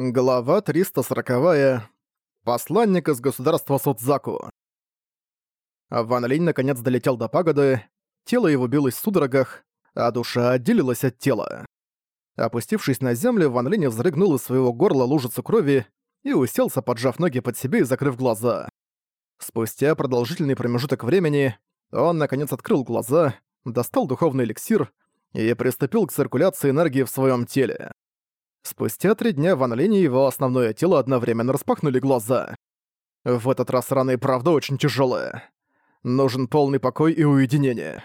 Глава 340. Посланник из государства Судзаку. Ван Линь наконец долетел до пагоды, тело его билось в судорогах, а душа отделилась от тела. Опустившись на землю, Ван Линь взрыгнул из своего горла лужицу крови и уселся, поджав ноги под себе и закрыв глаза. Спустя продолжительный промежуток времени он наконец открыл глаза, достал духовный эликсир и приступил к циркуляции энергии в своем теле. Спустя три дня Ван Линь и его основное тело одновременно распахнули глаза. В этот раз рана и правда очень тяжелая. Нужен полный покой и уединение.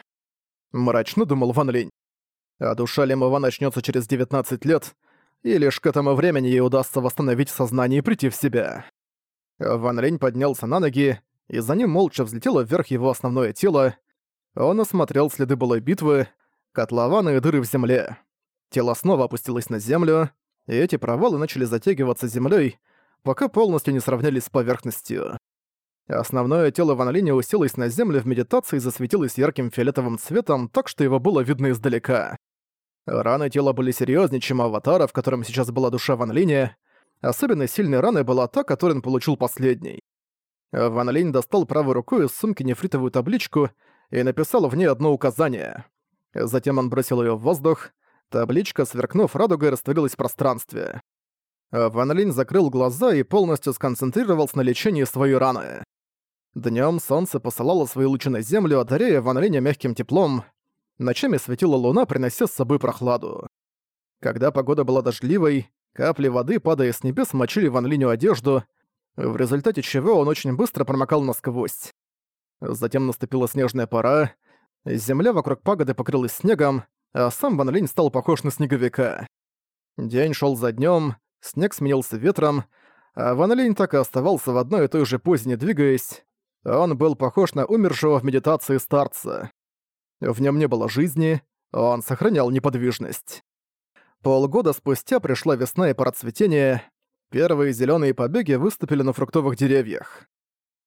Мрачно думал Ван Линь. А душа Лимова начнется через 19 лет, и лишь к этому времени ей удастся восстановить сознание и прийти в себя. Ван Линь поднялся на ноги, и за ним молча взлетело вверх его основное тело. Он осмотрел следы былой битвы, котлованы и дыры в земле. Тело снова опустилось на землю, и эти провалы начали затягиваться землей, пока полностью не сравнялись с поверхностью. Основное тело Ван Линя уселось на землю в медитации и засветилось ярким фиолетовым цветом, так что его было видно издалека. Раны тела были серьезнее, чем аватара, в котором сейчас была душа Ван Линя. Особенно сильной раной была та, которую он получил последней. Ван Линь достал правой рукой из сумки нефритовую табличку и написал в ней одно указание. Затем он бросил ее в воздух, Табличка, сверкнув радугой, растворилась в пространстве. Ван Линь закрыл глаза и полностью сконцентрировался на лечении своей раны. Днём солнце посылало свои лучи на землю, одаряя Ван Линя мягким теплом. Ночами светила луна, принося с собой прохладу. Когда погода была дождливой, капли воды, падая с небес, мочили Ван Линю одежду, в результате чего он очень быстро промокал насквозь. Затем наступила снежная пора, земля вокруг пагоды покрылась снегом, а сам Ван Линь стал похож на снеговика. День шел за днем, снег сменился ветром, а Ван Линь так и оставался в одной и той же позе, не двигаясь. Он был похож на умершего в медитации старца. В нем не было жизни, он сохранял неподвижность. Полгода спустя пришла весна и пора цветения. Первые зеленые побеги выступили на фруктовых деревьях.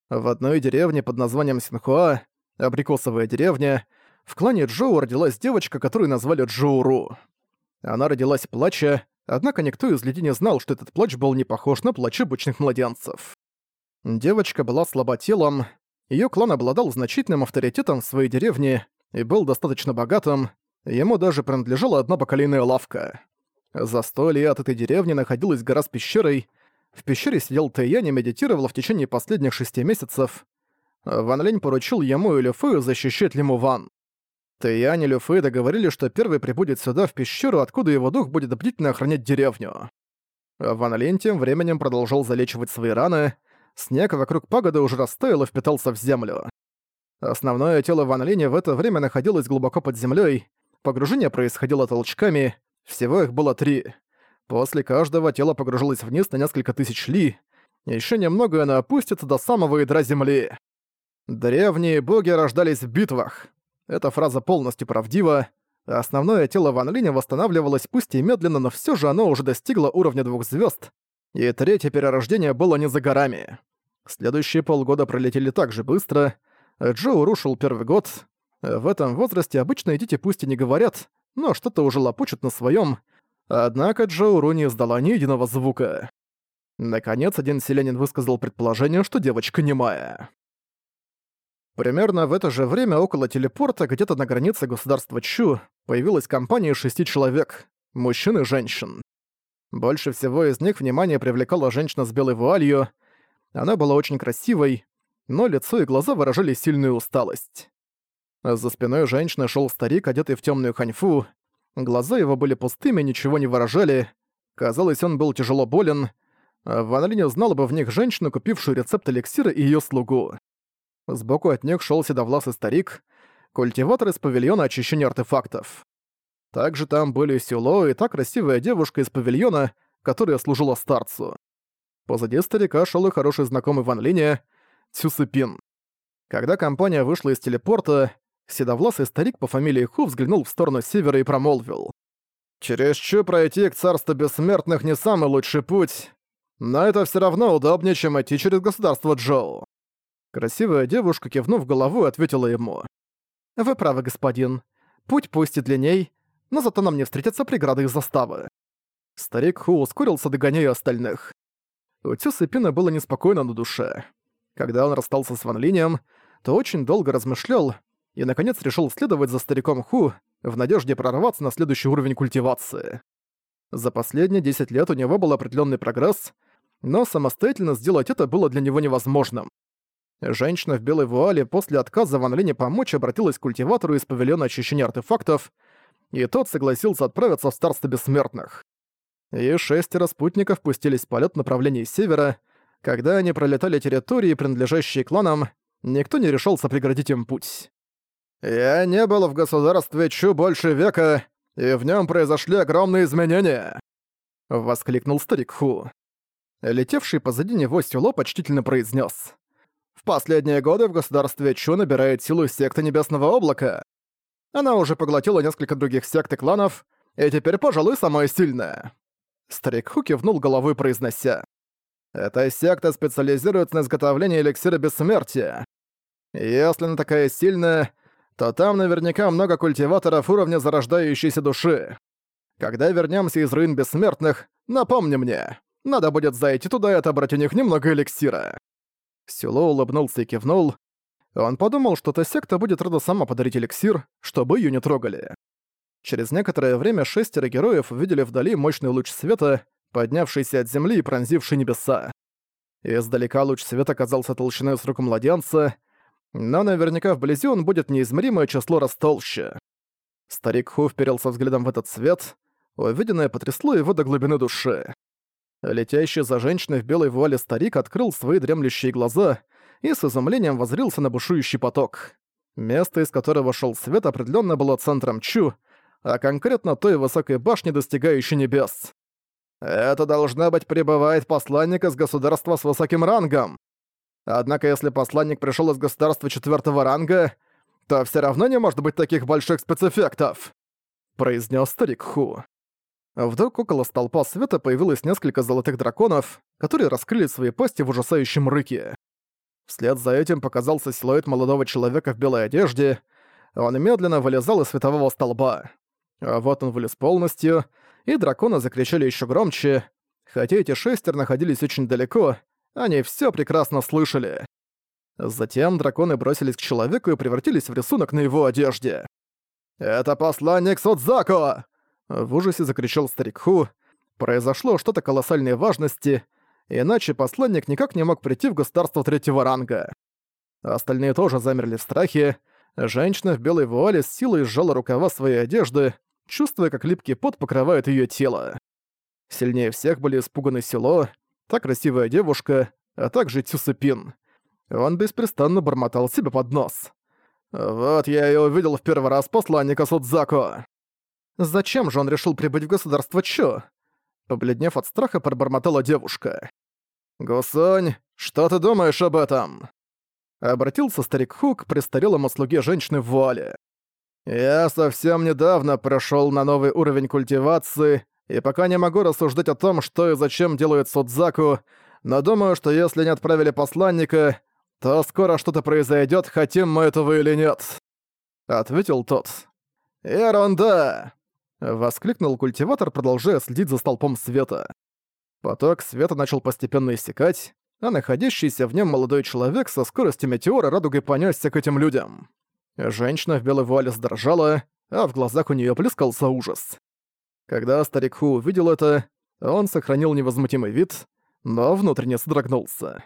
В одной деревне под названием Синхуа, абрикосовая деревня, в клане Джоу родилась девочка, которую назвали Джоуру. Она родилась плача, однако никто из людей не знал, что этот плач был не похож на плач обычных младенцев. Девочка была слаба телом, её клан обладал значительным авторитетом в своей деревне и был достаточно богатым, ему даже принадлежала одна бакалейная лавка. За сто лет этой деревни находилась гора с пещерой, в пещере сидел Тэйянь и медитировал в течение последних шести месяцев. Ван Лень поручил ему и Люфою защищать Лиму Ван. Тэйянь и Люфэй договорились, что первый прибудет сюда, в пещеру, откуда его дух будет бдительно охранять деревню. Ван Линь тем временем продолжал залечивать свои раны, снег вокруг пагоды уже растаял и впитался в землю. Основное тело Ван Линя в это время находилось глубоко под землей. погружение происходило толчками, всего их было три. После каждого тело погружалось вниз на несколько тысяч ли, еще немного оно опустится до самого ядра земли. Древние боги рождались в битвах. Эта фраза полностью правдива. Основное тело Ван Линя восстанавливалось пусть и медленно, но все же оно уже достигло уровня двух звезд, и третье перерождение было не за горами. Следующие полгода пролетели так же быстро. Джоу рушил первый год. В этом возрасте обычно дети пусть и не говорят, но что-то уже лопочут на своем. Однако Джоу Ру не издала ни единого звука. Наконец, один селянин высказал предположение, что девочка немая. Примерно в это же время около телепорта, где-то на границе государства Чу, появилась компания из шести человек, мужчин и женщин. Больше всего из них внимание привлекала женщина с белой вуалью. Она была очень красивой, но лицо и глаза выражали сильную усталость. За спиной женщины шел старик, одетый в темную ханьфу. Глаза его были пустыми, ничего не выражали. Казалось, он был тяжело болен. Ван Линь узнал бы в них женщину, купившую рецепт эликсира и ее слугу. Сбоку от них шел седовласый старик, культиватор из павильона очищения артефактов. Также там были Сюло и та красивая девушка из павильона, которая служила старцу. Позади старика шел и хороший знакомый Ван Линя, Цюсыпин. Когда компания вышла из телепорта, седовласый старик по фамилии Ху взглянул в сторону севера и промолвил. «Через Чу пройти к царству бессмертных не самый лучший путь, но это все равно удобнее, чем идти через государство Джоу. Красивая девушка, кивнув головой, ответила ему. «Вы правы, господин. Путь пусть и длинней, но зато нам не встретятся преграды из заставы». Старик Ху ускорился, догоняя остальных. У Тюса Пина было неспокойно на душе. Когда он расстался с Ван Линем, то очень долго размышлял и, наконец, решил следовать за стариком Ху в надежде прорваться на следующий уровень культивации. За последние 10 лет у него был определенный прогресс, но самостоятельно сделать это было для него невозможным. Женщина в белой вуале после отказа Ван Лине помочь обратилась к культиватору из павильона очищения артефактов, и тот согласился отправиться в Старство Бессмертных и шестеро спутников пустились в полет в направлении севера. Когда они пролетали территории, принадлежащие кланам, никто не решался преградить им путь. «Я не был в государстве Чу больше века, и в нем произошли огромные изменения!» — воскликнул старик Ху. Летевший позади него село почтительно произнес: «В последние годы в государстве Чу набирает силу секта Небесного Облака. Она уже поглотила несколько других сект и кланов, и теперь, пожалуй, самая сильная. Старик Ху кивнул головой, произнося. «Эта секта специализируется на изготовлении эликсира бессмертия. Если она такая сильная, то там наверняка много культиваторов уровня зарождающейся души. Когда вернемся из руин бессмертных, напомни мне. Надо будет зайти туда и отобрать у них немного эликсира». Сюло улыбнулся и кивнул. Он подумал, что эта секта будет рада сама подарить эликсир, чтобы ее не трогали. Через некоторое время шестеро героев увидели вдали мощный луч света, поднявшийся от земли и пронзивший небеса. Издалека луч света казался толщиной с руку младенца, но наверняка вблизи он будет неизмеримое число раз толще. Старик Ху вперился взглядом в этот свет, увиденное потрясло его до глубины души. Летящий за женщиной в белой вуале старик открыл свои дремлющие глаза и с изумлением возрился на бушующий поток. Место, из которого шел свет, определенно было центром Чу, а конкретно той высокой башни, достигающей небес. Это должна быть прибывает посланник из государства с высоким рангом. Однако если посланник пришел из государства четвертого ранга, то все равно не может быть таких больших спецэффектов», — произнес старик Ху. Вдруг около столпа света появилось несколько золотых драконов, которые раскрыли свои пасти в ужасающем рыке. Вслед за этим показался силуэт молодого человека в белой одежде. Он медленно вылезал из светового столба. А вот он вылез полностью, и драконы закричали еще громче. Хотя эти шестеро находились очень далеко, они все прекрасно слышали. Затем драконы бросились к человеку и превратились в рисунок на его одежде. «Это посланник Судзако!» В ужасе закричал старик Ху. Произошло что-то колоссальной важности, иначе посланник никак не мог прийти в государство третьего ранга. Остальные тоже замерли в страхе. Женщина в белой вуале с силой сжала рукава своей одежды, чувствуя, как липкий пот покрывает ее тело. Сильнее всех были испуганы село, та красивая девушка, а также Тюсыпин. Он беспрестанно бормотал себе под нос. «Вот я и увидел в первый раз посланника Судзако!» «Зачем же он решил прибыть в государство Чо?» Побледнев от страха, пробормотала девушка. «Гусонь, что ты думаешь об этом?» Обратился старик Хук к престарелому слуге женщины в вуале. Я совсем недавно прошел на новый уровень культивации, и пока не могу рассуждать о том, что и зачем делает Судзаку, но думаю, что если не отправили посланника, то скоро что-то произойдет, хотим мы этого или нет. Ответил тот. Ерунда! Воскликнул культиватор, продолжая следить за столпом света. Поток света начал постепенно иссякать, а находящийся в нем молодой человек со скоростью метеора радугой понесся к этим людям. Женщина в белой вуале сдрожала, а в глазах у нее плескался ужас. Когда старик Ху увидел это, он сохранил невозмутимый вид, но внутренне содрогнулся.